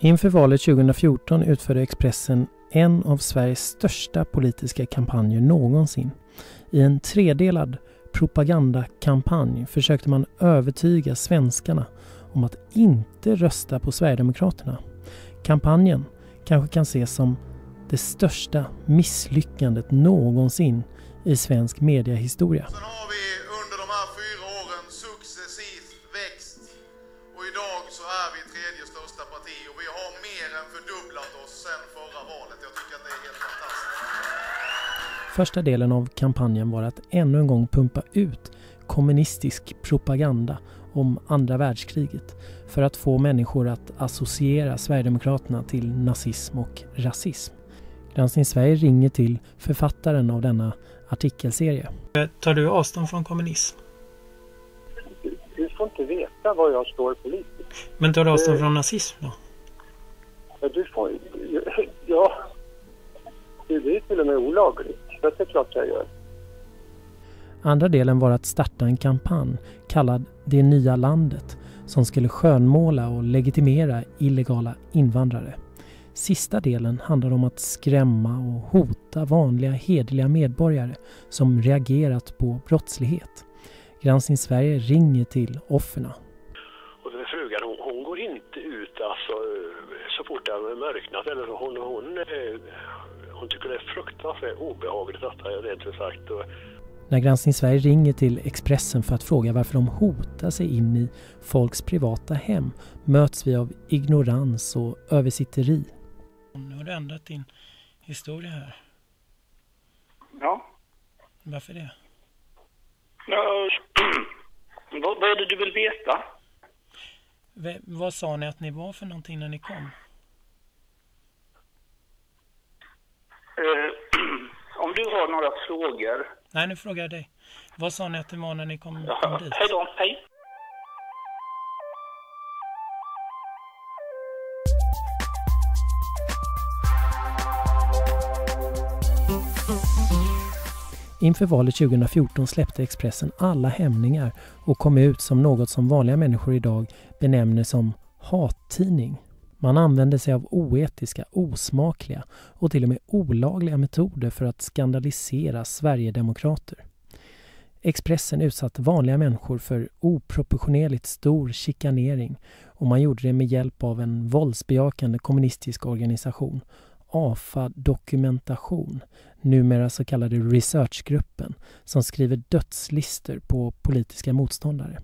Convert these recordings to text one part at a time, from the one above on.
Inför valet 2014 utförde Expressen en av Sveriges största politiska kampanjer någonsin. I en tredelad propagandakampanj försökte man övertyga svenskarna om att inte rösta på Sverigedemokraterna. Kampanjen kanske kan ses som det största misslyckandet någonsin i svensk mediahistoria. Sen har vi Första delen av kampanjen var att ännu en gång pumpa ut kommunistisk propaganda om andra världskriget för att få människor att associera Sverigedemokraterna till nazism och rasism. Granskning Sverige ringer till författaren av denna artikelserie. Tar du avstånd från kommunism? Du får inte veta var jag står politiskt. Men tar du avstånd från nazism då? Ja, du får... Ja. Det är till och med olagligt. Så det är klart jag gör. Andra delen var att starta en kampanj kallad Det nya landet som skulle skönmåla och legitimera illegala invandrare. Sista delen handlar om att skrämma och hota vanliga hederliga medborgare som reagerat på brottslighet. Granskning Sverige ringer till offren. Och den frugan hon, hon går inte ut alltså, så fort det har mörknat. Eller så. Hon, hon, eh, hon tycker det är fruktansvärt obehagligt detta rent ut sagt. När Granskning Sverige ringer till Expressen för att fråga varför de hotar sig in i folks privata hem möts vi av ignorans och översitteri. Nu har du ändrat din historia här. Ja. Varför det? ja vad, vad är det du vill veta? V vad sa ni att ni var för någonting när ni kom? Eh, om du har några frågor. Nej, nu frågar jag dig. Vad sa ni att det var när ni kom, kom Ja, dit? hej då, hej. Inför valet 2014 släppte Expressen alla hämningar och kom ut som något som vanliga människor idag benämner som hattidning. Man använde sig av oetiska, osmakliga och till och med olagliga metoder för att skandalisera Sverigedemokrater. Expressen utsatte vanliga människor för oproportionerligt stor chikanering och man gjorde det med hjälp av en våldsbejakande kommunistisk organisation, AFA Dokumentation, numera så kallade Researchgruppen, som skriver dödslistor på politiska motståndare.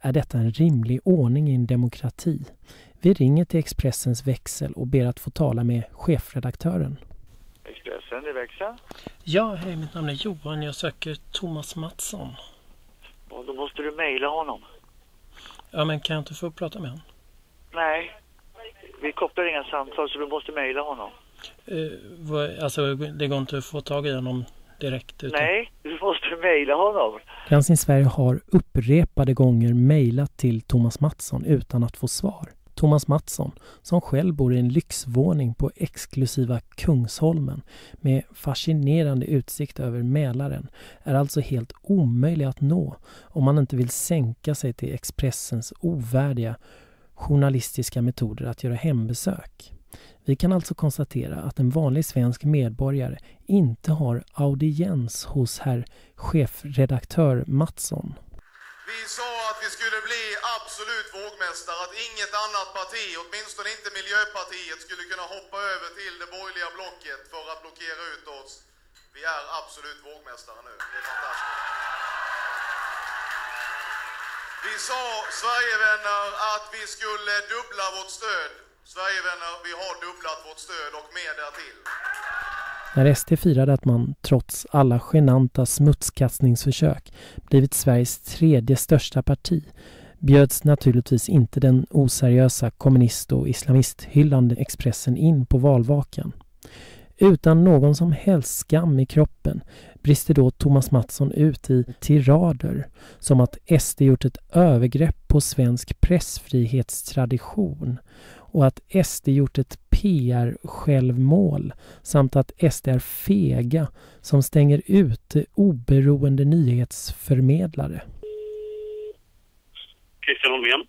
Är detta en rimlig ordning i en demokrati? Vi ringer till Expressens växel och ber att få tala med chefredaktören. Expressen, det växer. Ja, hej, mitt namn är Johan. Jag söker Thomas Mattsson. Och då måste du mejla honom. Ja, men kan jag inte få prata med honom? Nej, vi kopplar inga samtal så du måste mejla honom. Uh, vad, alltså, det går inte att få tag i honom direkt? Utan... Nej, du måste mejla honom. Granskning Sverige har upprepade gånger mejlat till Thomas Mattsson utan att få svar. Thomas Mattsson, som själv bor i en lyxvåning på exklusiva Kungsholmen med fascinerande utsikt över Mälaren, är alltså helt omöjlig att nå om man inte vill sänka sig till Expressens ovärdiga journalistiska metoder att göra hembesök. Vi kan alltså konstatera att en vanlig svensk medborgare inte har audiens hos herr chefredaktör Mattsson. Vi sa att vi skulle bli absolut vågmästare, att inget annat parti, åtminstone inte Miljöpartiet, skulle kunna hoppa över till det borgerliga blocket för att blockera ut oss. Vi är absolut vågmästare nu. Det är fantastiskt. Vi sa, Sverigevänner, att vi skulle dubbla vårt stöd. Sverigevänner, vi har dubblat vårt stöd och mer därtill. När SD firade att man, trots alla genanta smutskastningsförsök, blivit Sveriges tredje största parti bjöds naturligtvis inte den oseriösa kommunist och islamisthyllande Expressen in på valvakan. Utan någon som helst skam i kroppen brister då Thomas Mattsson ut i tirader som att SD gjort ett övergrepp på svensk pressfrihetstradition och att SD gjort ett PR-självmål samt att SD är fega som stänger ute oberoende nyhetsförmedlare. Christian Holmén.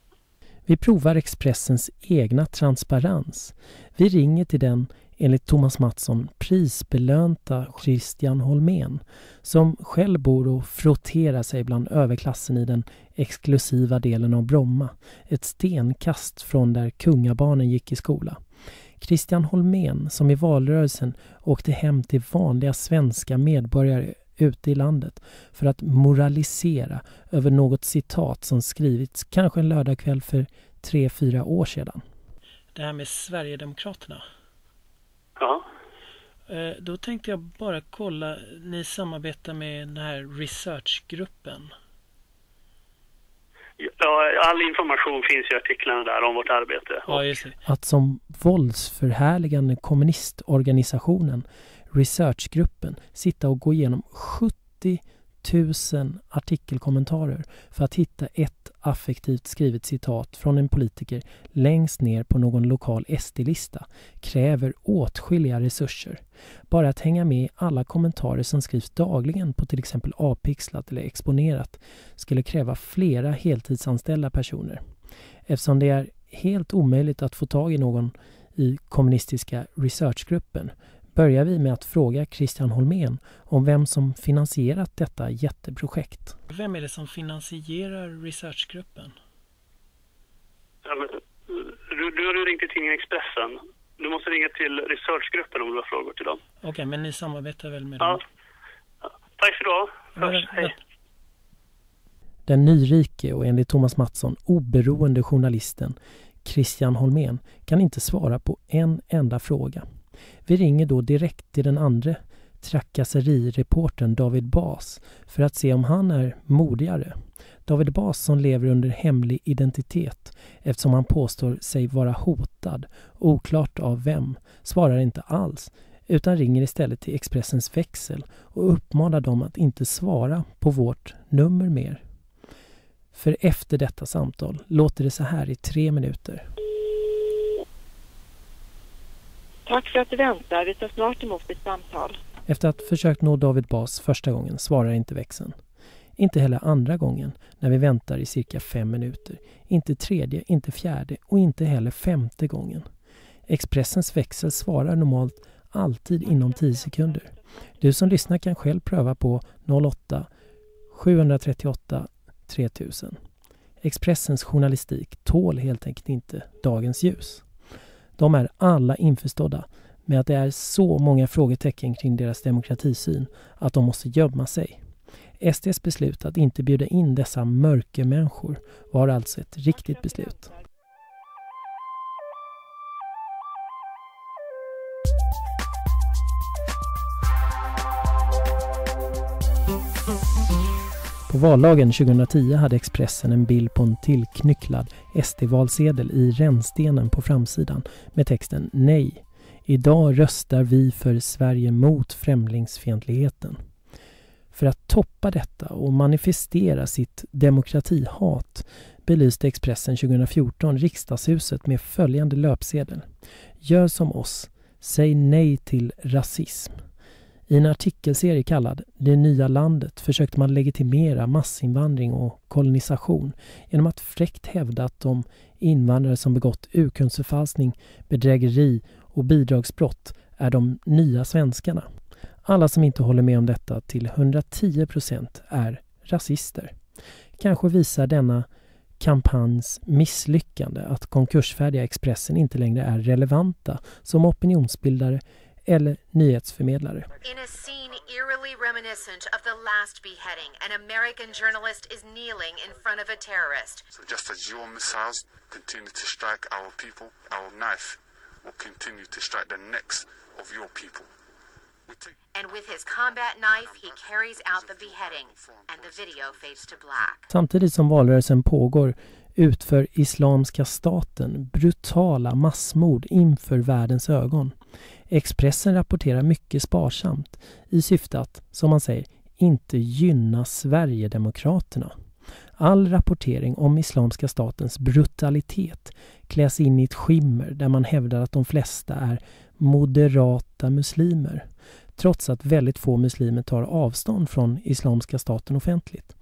Vi provar Expressens egna transparens. Vi ringer till den, enligt Thomas Mattsson, prisbelönta Christian Holmén som själv bor och frotterar sig bland överklassen i den exklusiva delen av Bromma. Ett stenkast från där kungabarnen gick i skola. Christian Holmén som i valrörelsen åkte hem till vanliga svenska medborgare ute i landet för att moralisera över något citat som skrivits kanske en lördagkväll för tre, fyra år sedan. Det här med Sverigedemokraterna. Ja. Eh, då tänkte jag bara kolla, ni samarbetar med den här researchgruppen. Ja, all information finns i artiklarna där om vårt arbete. Ja, just det. Att som våldsförhärligande kommunistorganisationen researchgruppen sitta och gå igenom 70 000 artikelkommentarer för att hitta ett affektivt skrivet citat från en politiker längst ner på någon lokal SD-lista kräver åtskilliga resurser. Bara att hänga med i alla kommentarer som skrivs dagligen på till exempel Avpixlat eller Exponerat skulle kräva flera heltidsanställda personer. Eftersom det är helt omöjligt att få tag i någon i kommunistiska researchgruppen börjar vi med att fråga Christian Holmén om vem som finansierat detta jätteprojekt. Vem är det som finansierar researchgruppen? Ja, men, du, du har ringt till tidningen Expressen. Du måste ringa till researchgruppen om du har frågor till dem. Okej, okay, men ni samarbetar väl med ja. dem? Ja. Tack ska du ha. Hörs. Hej. Den nyrike och enligt Thomas Mattsson oberoende journalisten Christian Holmén kan inte svara på en enda fråga. Vi ringer då direkt till den andra trakasserireportern David Bas för att se om han är modigare. David Bas som lever under hemlig identitet eftersom han påstår sig vara hotad, oklart av vem, svarar inte alls utan ringer istället till Expressens växel och uppmanar dem att inte svara på vårt nummer mer. För efter detta samtal låter det så här i tre minuter. Tack för att du väntar. Vi tar snart emot ditt samtal. Efter att försökt nå David Bas första gången svarar inte växeln. Inte heller andra gången när vi väntar i cirka fem minuter. Inte tredje, inte fjärde och inte heller femte gången. Expressens växel svarar normalt alltid inom 10 sekunder. Du som lyssnar kan själv pröva på 08 738 3000. Expressens journalistik tål helt enkelt inte dagens ljus. De är alla införstådda med att det är så många frågetecken kring deras demokratisyn att de måste gömma sig. SDs beslut att inte bjuda in dessa mörkermänniskor var alltså ett riktigt beslut. På valdagen 2010 hade Expressen en bild på en tillknycklad SD-valsedel i rännstenen på framsidan med texten Nej. Idag röstar vi för Sverige mot främlingsfientligheten. För att toppa detta och manifestera sitt demokratihat belyste Expressen 2014 riksdagshuset med följande löpsedel. Gör som oss. Säg nej till rasism. I en artikelserie kallad Det nya landet försökte man legitimera massinvandring och kolonisation genom att fräckt hävda att de invandrare som begått urkundsförfalskning, bedrägeri och bidragsbrott är de nya svenskarna. Alla som inte håller med om detta till 110 procent är rasister. Kanske visar denna kampanjs misslyckande att konkursfärdiga Expressen inte längre är relevanta som opinionsbildare eller nyhetsförmedlare. In a scene eerily reminiscent of the last beheading, an American journalist is kneeling in front of a terrorist. So just as your missiles continue to strike our people, our knife will continue to strike the necks of your people. And with his combat knife he carries out the beheading and the video fades to black. Samtidigt som valrörelsen pågår utför Islamiska staten brutala massmord inför världens ögon. Expressen rapporterar mycket sparsamt i syfte att, som man säger, inte gynna Sverigedemokraterna. All rapportering om Islamiska statens brutalitet kläs in i ett skimmer där man hävdar att de flesta är moderata muslimer trots att väldigt få muslimer tar avstånd från Islamiska staten offentligt.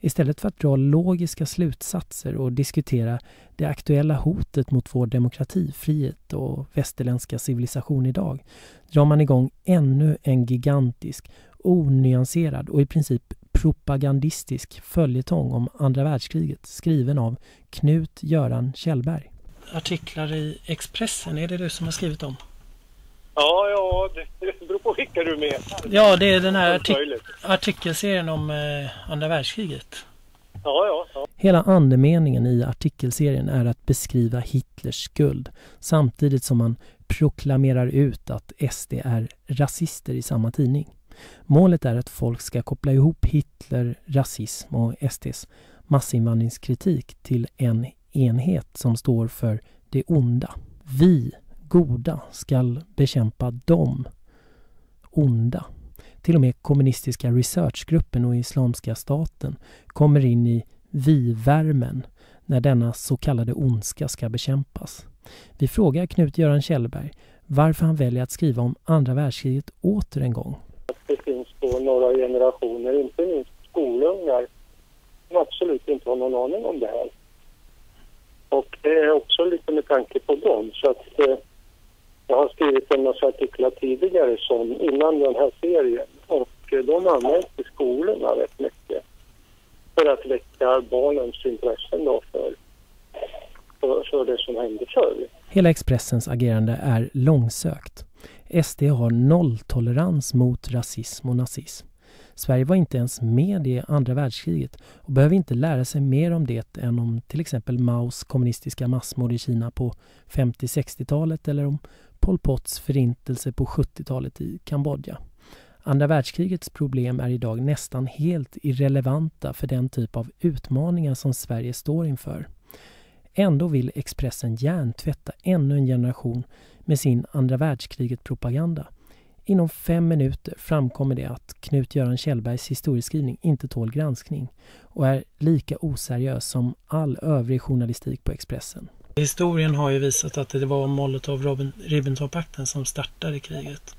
Istället för att dra logiska slutsatser och diskutera det aktuella hotet mot vår demokrati, frihet och västerländska civilisation idag drar man igång ännu en gigantisk, onyanserad och i princip propagandistisk följetong om andra världskriget skriven av Knut Göran Kjellberg. Artiklar i Expressen, är det du som har skrivit dem? Ja, ja, det beror på vilka du med. Ja, det är den här artik artikelserien om eh, andra världskriget. Ja, ja, ja. Hela andemeningen i artikelserien är att beskriva Hitlers skuld samtidigt som man proklamerar ut att SD är rasister i samma tidning. Målet är att folk ska koppla ihop Hitler, rasism och SDs massinvandringskritik till en enhet som står för det onda. Vi, goda, skall bekämpa dem, onda. Till och med kommunistiska researchgruppen och Islamiska staten kommer in i vi-värmen när denna så kallade ondska ska bekämpas. Vi frågar Knut-Göran Kjellberg varför han väljer att skriva om andra världskriget åter en gång. Det finns då några generationer, inte minst skolungar, som absolut inte har någon aning om det här. Och det är också lite med tanke på dem. Så att, eh, jag har skrivit en massa artiklar tidigare som innan den här serien och eh, de används i skolorna rätt mycket för att väcka barnens intressen då för, för, för det som hände förr. Hela Expressens agerande är långsökt. SD har nolltolerans mot rasism och nazism. Sverige var inte ens med i andra världskriget och behöver inte lära sig mer om det än om till exempel Maos kommunistiska massmord i Kina på 50-60-talet eller om Pol Pots förintelse på 70-talet i Kambodja. Andra världskrigets problem är idag nästan helt irrelevanta för den typ av utmaningar som Sverige står inför. Ändå vill Expressen hjärntvätta ännu en generation med sin andra världskriget-propaganda. Inom fem minuter framkommer det att Knut-Göran Kjellbergs historieskrivning inte tål granskning och är lika oseriös som all övrig journalistik på Expressen. Historien har ju visat att det var Molotov-Ribbentrop-pakten som startade kriget.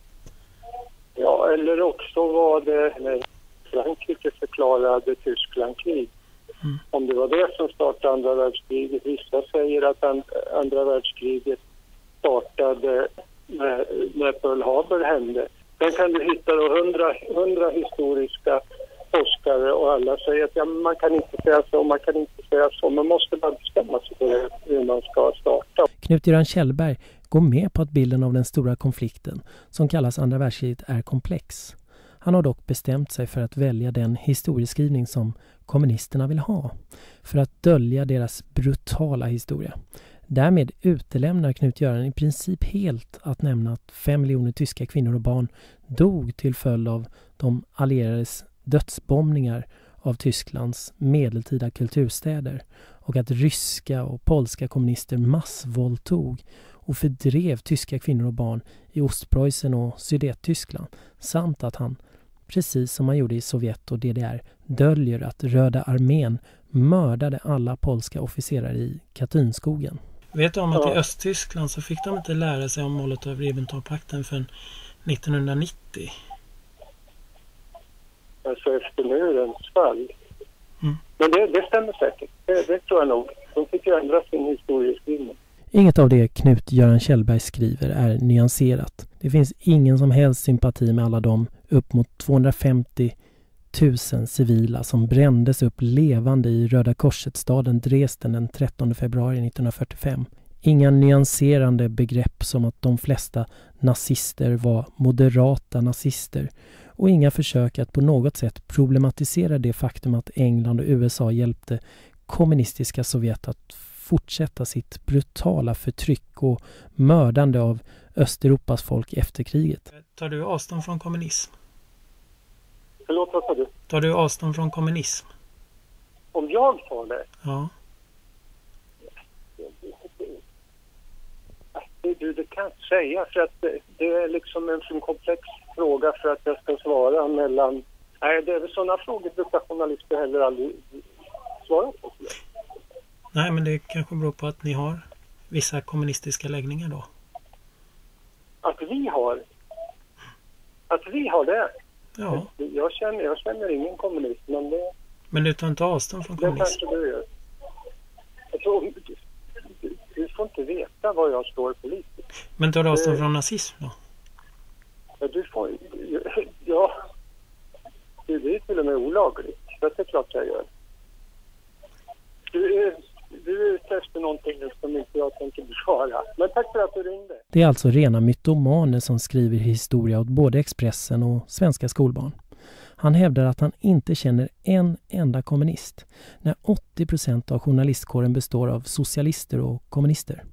Ja, eller också var det när Frankrike förklarade Tyskland krig. Mm. Om det var det som startade andra världskriget. Vissa säger att andra världskriget startade när, när Pearl Harbor hände. Sen kan du hitta hundra, hundra historiska forskare och alla säger att ja, man kan inte säga så, man kan inte säga så. Man måste bara bestämma sig för hur man ska starta. Knut-Göran Kjellberg går med på att bilden av den stora konflikten, som kallas andra världskriget, är komplex. Han har dock bestämt sig för att välja den historieskrivning som kommunisterna vill ha, för att dölja deras brutala historia. Därmed utelämnar Knut-Göran i princip helt att nämna att fem miljoner tyska kvinnor och barn dog till följd av de allierades dödsbombningar av Tysklands medeltida kulturstäder och att ryska och polska kommunister massvåldtog och fördrev tyska kvinnor och barn i Ostpreussen och Sudettyskland samt att han, precis som man gjorde i Sovjet och DDR, döljer att Röda armén mördade alla polska officerare i Katynskogen. Vet du om att ja. i Östtyskland så fick de inte lära sig om Molotov-Ribbentrop-pakten förrän 1990? Alltså efter murens fall. Mm. Men det, det stämmer säkert. Det, det, tror jag nog. De fick ju ändra sin historieskrivning. Inget av det Knut-Göran Kjellberg skriver är nyanserat. Det finns ingen som helst sympati med alla de upp mot 250 000 civila som brändes upp levande i Röda Korset-staden Dresden den 13 februari 1945. Inga nyanserande begrepp som att de flesta nazister var moderata nazister och inga försök att på något sätt problematisera det faktum att England och USA hjälpte kommunistiska Sovjet att fortsätta sitt brutala förtryck och mördande av Östeuropas folk efter kriget. Tar du avstånd från kommunism? Förlåt, vad sa du? Tar du avstånd från kommunism? Om jag tar det? Ja. Du, det kan jag inte säga för att det, det är liksom en komplex fråga för att jag ska svara mellan... Nej, det är väl sådana frågor brukar journalister heller aldrig svara på. Nej, men det kanske beror på att ni har vissa kommunistiska läggningar då? Att vi har? Att vi har det? Ja. Jag känner, jag känner ingen kommunist, men det, Men du tar inte avstånd från Det kommunism? kanske du gör. Alltså, du, du, du får inte veta var jag står politiskt. Men tar du avstånd Eh. från nazism då? Ja, du får, ja, det det är till och med olagligt. Så det är klart jag gör. Du är, du är ute efter någonting som inte jag tänker besvara. Men tack för att du ringde. Det är alltså rena mytomaner som skriver historia åt både Expressen och svenska skolbarn. Han hävdar att han inte känner en enda kommunist när 80 procent av journalistkåren består av socialister och kommunister.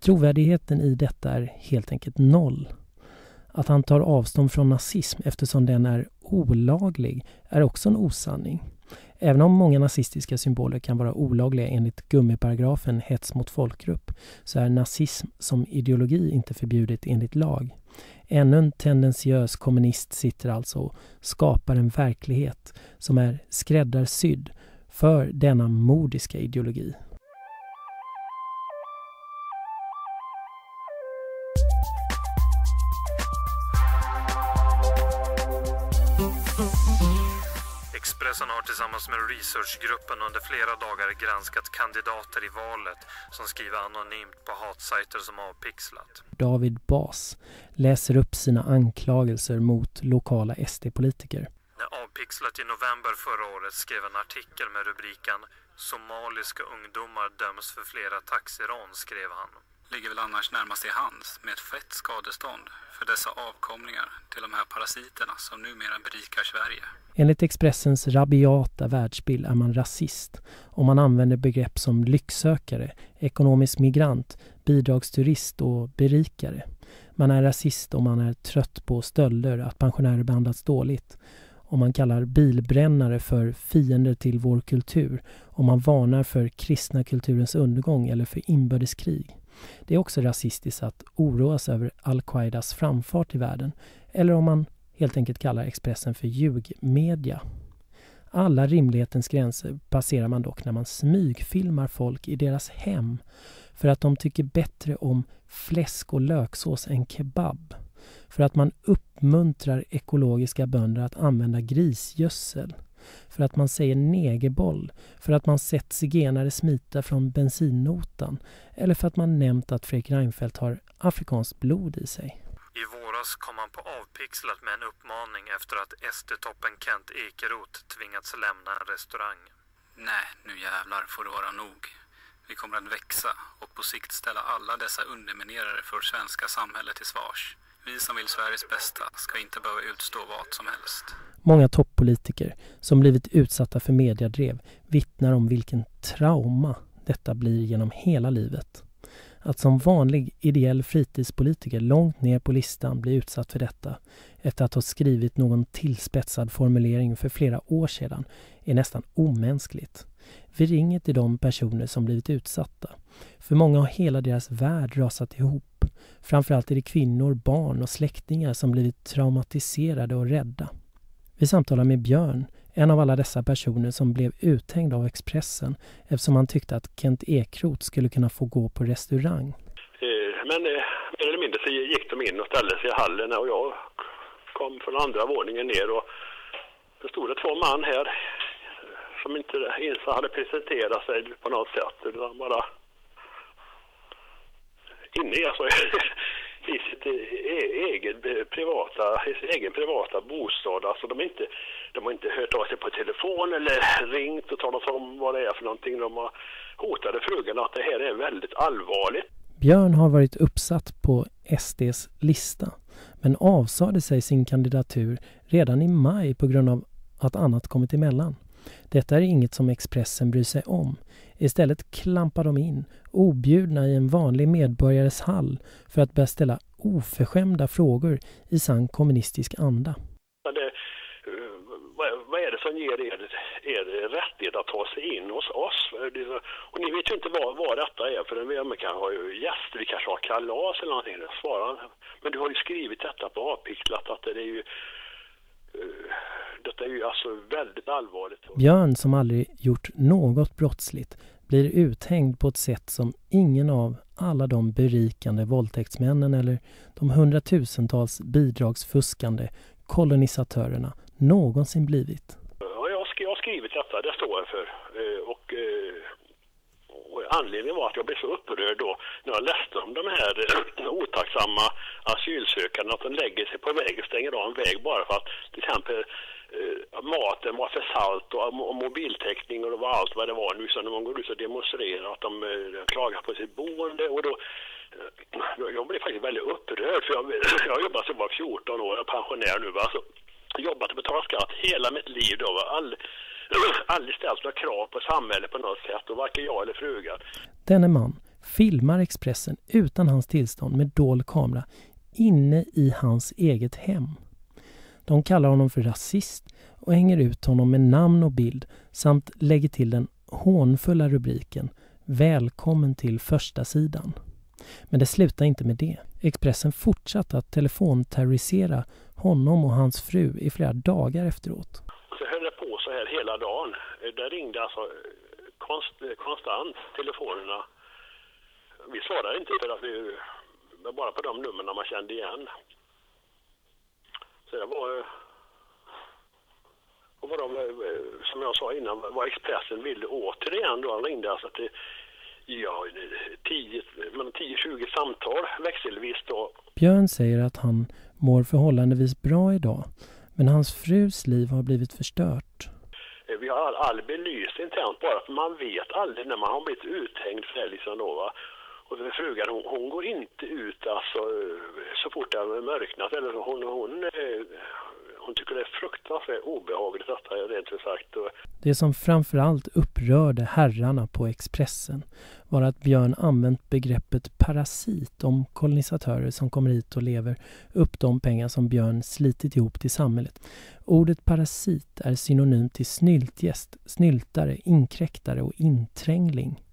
Trovärdigheten i detta är helt enkelt noll. Att han tar avstånd från nazism eftersom den är olaglig är också en osanning. Även om många nazistiska symboler kan vara olagliga enligt gummiparagrafen hets mot folkgrupp så är nazism som ideologi inte förbjudet enligt lag. Ännu en tendentiös kommunist sitter alltså och skapar en verklighet som är skräddarsydd för denna mordiska ideologi. Expressen har tillsammans med researchgruppen under flera dagar granskat kandidater i valet som skriver anonymt på hatsajter som Avpixlat. David Bas läser upp sina anklagelser mot lokala SD-politiker. När Avpixlat i november förra året skrev en artikel med rubriken “Somaliska ungdomar döms för flera taxirån” skrev han ligger väl annars närmast i hands med ett fett skadestånd för dessa avkomlingar till de här parasiterna som numera berikar Sverige. Enligt Expressens rabiata världsbild är man rasist om man använder begrepp som lycksökare, ekonomisk migrant, bidragsturist och berikare. Man är rasist om man är trött på stölder, att pensionärer behandlats dåligt. Om man kallar bilbrännare för fiender till vår kultur. Om man varnar för kristna kulturens undergång eller för inbördeskrig. Det är också rasistiskt att oroas över al-Qaidas framfart i världen. Eller om man helt enkelt kallar Expressen för ljugmedia. Alla rimlighetens gränser passerar man dock när man smygfilmar folk i deras hem för att de tycker bättre om fläsk och löksås än kebab. För att man uppmuntrar ekologiska bönder att använda grisgödsel. För att man säger negerboll. För att man sett zigenare smita från bensinnotan. Eller för att man nämnt att Fredrik Reinfeldt har afrikanskt blod i sig. I våras kom han på Avpixlat med en uppmaning efter att SD-toppen Kent Ekeroth tvingats lämna en restaurang. Nej, nu jävlar får det vara nog. Vi kommer att växa och på sikt ställa alla dessa underminerare för svenska samhälle till svars. Vi som vill Sveriges bästa ska inte behöva utstå vad som helst. Många toppolitiker som blivit utsatta för mediadrev vittnar om vilken trauma detta blir genom hela livet. Att som vanlig ideell fritidspolitiker långt ner på listan bli utsatt för detta efter att ha skrivit någon tillspetsad formulering för flera år sedan är nästan omänskligt. Vi ringer till de personer som blivit utsatta. För många har hela deras värld rasat ihop. Framförallt är det kvinnor, barn och släktingar som blivit traumatiserade och rädda. Vi samtalar med Björn, en av alla dessa personer som blev uthängd av Expressen eftersom han tyckte att Kent Ekeroth skulle kunna få gå på restaurang. Eh, men eh, mer eller mindre så gick de in och ställde sig i hallen och jag kom från andra våningen ner och det stod det två man här som inte ens hade presenterat sig på något sätt utan bara inne i, alltså, i sitt e-, egen privata, i sin egen privata bostad. Alltså de, inte, de har inte hört av sig på telefon eller ringt och talat om vad det är för någonting. De har hotade frugan att det här är väldigt allvarligt. Björn har varit uppsatt på SDs lista men avsade sig sin kandidatur redan i maj på grund av att annat kommit emellan. Detta är inget som Expressen bryr sig om. Istället klampar de in, objudna i en vanlig medborgares hall för att börja ställa oförskämda frågor i sann kommunistisk anda. Men det, eh, vad, vad är det som ger er, er rättighet att ta sig in hos oss? Och ni vet ju inte vad, vad detta är för vi kan ha gäster, vi kanske har kalas eller någonting. Svarar han. Men du har ju skrivit detta på avpixlat att det är ju eh, detta är ju alltså väldigt allvarligt. Björn, som aldrig gjort något brottsligt, blir uthängd på ett sätt som ingen av alla de berikande våldtäktsmännen eller de hundratusentals bidragsfuskande kolonisatörerna någonsin blivit. Ja, jag, har sk- jag har skrivit detta detta, det står jag för. Eh, och, eh, och anledningen var att jag blev så upprörd då när jag läste om de här eh, otacksamma asylsökande, att de lägger sig på väg och stänger av en väg bara för att till exempel maten var för salt och, mobiltäckning och det var allt vad det var nu. Så när man går ut och demonstrerar att de klagar på sitt boende och då jag blev faktiskt väldigt upprörd för jag, jag har jobbat sedan jag var 14 år, jag är pensionär nu. Va? Så, jobbat och betalat skatt hela mitt liv. Då, va? All, aldrig ställt några krav på samhället på något sätt och varken jag eller frugan. Denne man filmar Expressen utan hans tillstånd med dold kamera inne i hans eget hem. De kallar honom för rasist och hänger ut honom med namn och bild samt lägger till den hånfulla rubriken Välkommen till första sidan. Men det slutar inte med det. Expressen fortsatte att telefonterrorisera honom och hans fru i flera dagar efteråt. Så här hela dagen. Eh, det ringde alltså eh, konst, eh, konstant telefonerna. Vi svarade inte för att vi bara på de numren man kände igen. Så det var och vad de, som jag sa innan, vad Expressen ville återigen då. Han ringde alltså till ja, 10-20 samtal växelvis då. Björn säger att han mår förhållandevis bra idag. Men hans frus liv har blivit förstört. Eh, vi har all, all belysning tänd, bara för man vet aldrig när man har blivit uthängd för det liksom då va. Och frugan hon, hon, går inte ut alltså eh, så fort det har mörknat eller hon, hon, eh, hon tycker det är fruktansvärt obehagligt detta rent ut sagt. Det som framförallt upprörde herrarna på Expressen var att Björn använt begreppet parasit om kolonisatörer som kommer hit och lever upp de pengar som Björn slitit ihop till samhället. Ordet parasit är synonymt till snyltgäst, snyltare, inkräktare och inträngling.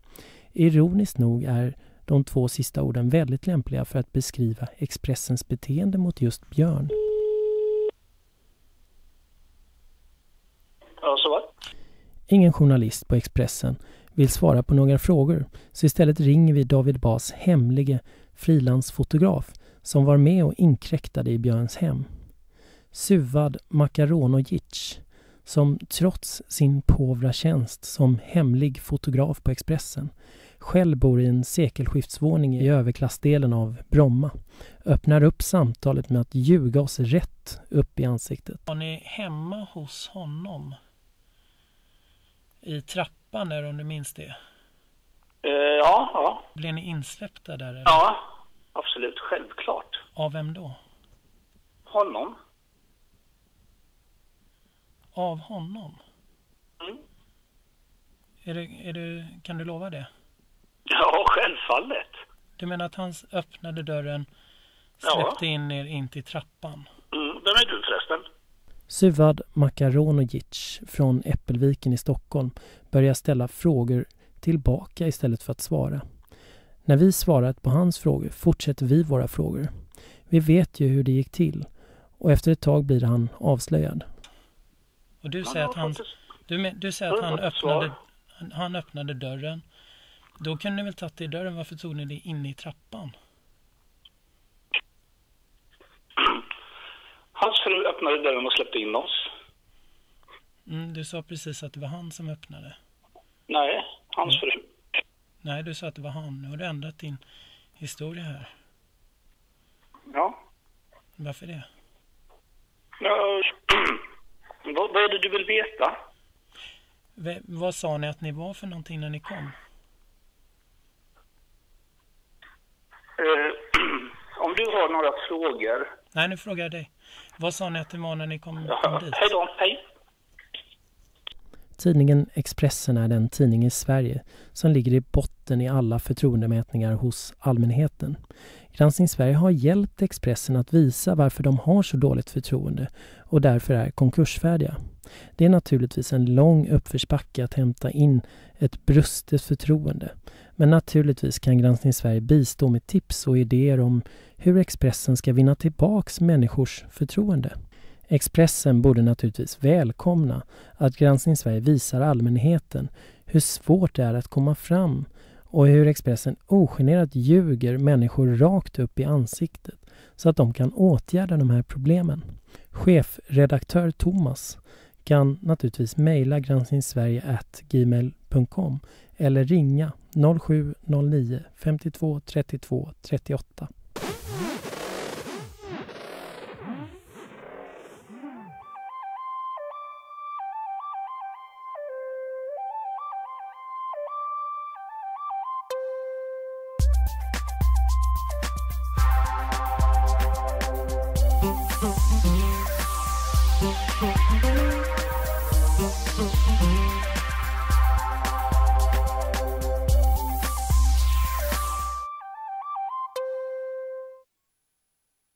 Ironiskt nog är de två sista orden väldigt lämpliga för att beskriva Expressens beteende mot just Björn. Ja, så vad? Ingen journalist på Expressen vill svara på några frågor så istället ringer vi David Bas hemlige frilansfotograf som var med och inkräktade i Björns hem. Suvad Makaronojic som trots sin påvra tjänst som hemlig fotograf på Expressen själv bor i en sekelskiftsvåning i överklassdelen av Bromma öppnar upp samtalet med att ljuga oss rätt upp i ansiktet. Var ni hemma hos honom? I trappan där om du minns det? Uh, ja, ja. Blev ni insläppta där? Eller? Ja, absolut. Självklart. Av vem då? Honom. Av honom? Mm. Är det, är det, kan du lova det? Ja, självfallet. Du menar att han öppnade dörren, släppte ja. in er in till trappan? Mm. Vem är du förresten? Suvad Makaronojic från Äppelviken i Stockholm börjar ställa frågor tillbaka istället för att svara. När vi svarat på hans frågor fortsätter vi våra frågor. Vi vet ju hur det gick till och efter ett tag blir han avslöjad. Och du säger att han, du, du säger att han öppnade, han, han öppnade dörren. Då kunde ni väl tagit i dörren, varför tog ni det inne i trappan? Hans fru öppnade dörren och släppte in oss. Mm, du sa precis att det var han som öppnade. Nej, hans fru. Nej, du sa att det var han. Nu har du ändrat din historia här. Ja. Varför det? Ja, vad, vad är det du vill veta? V vad sa ni att ni var för någonting när ni kom? Uh, om du har några frågor. Nej, nu frågar jag dig. Vad sa ni att det var när ni kom, kom dit? Hej då, hej. Tidningen Expressen är den tidning i Sverige som ligger i botten i alla förtroendemätningar hos allmänheten. Granskning Sverige har hjälpt Expressen att visa varför de har så dåligt förtroende och därför är konkursfärdiga. Det är naturligtvis en lång uppförsbacke att hämta in ett brustet förtroende. Men naturligtvis kan Granskning Sverige bistå med tips och idéer om hur Expressen ska vinna tillbaks människors förtroende. Expressen borde naturligtvis välkomna att Granskning Sverige visar allmänheten hur svårt det är att komma fram och hur Expressen ogenerat ljuger människor rakt upp i ansiktet så att de kan åtgärda de här problemen. Chefredaktör Thomas kan naturligtvis mejla granskningssverige.gmail.com eller ringa 0709 52 32 38.